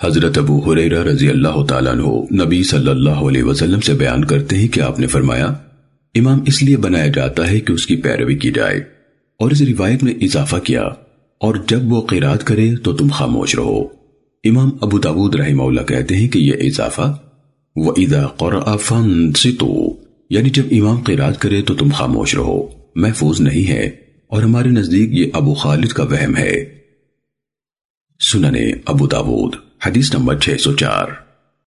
حضرت ابو حریرہ رضی اللہ تعالیٰ عنہ نبی صلی اللہ علیہ وسلم سے بیان کرتے ہیں کہ آپ نے فرمایا، امام اس لیے بنایا جاتا ہے کہ اس کی پیروی کی جائے اور اس روایت میں اضافہ کیا، اور جب وہ قیرات کرے تو تم خاموش رہو۔ امام ابو داود رحمہ اللہ کہتے ہیں کہ یہ اضافہ، وَإِذَا قَرَأَ فَانْسِتُوا یعنی جب امام قیرات کرے تو تم خاموش رہو۔ محفوظ نہیں ہے، اور ہمارے نزدیک یہ ابو خالد کا وہم ہے۔ ابو تابو وہم ہے حدیث نمبر 604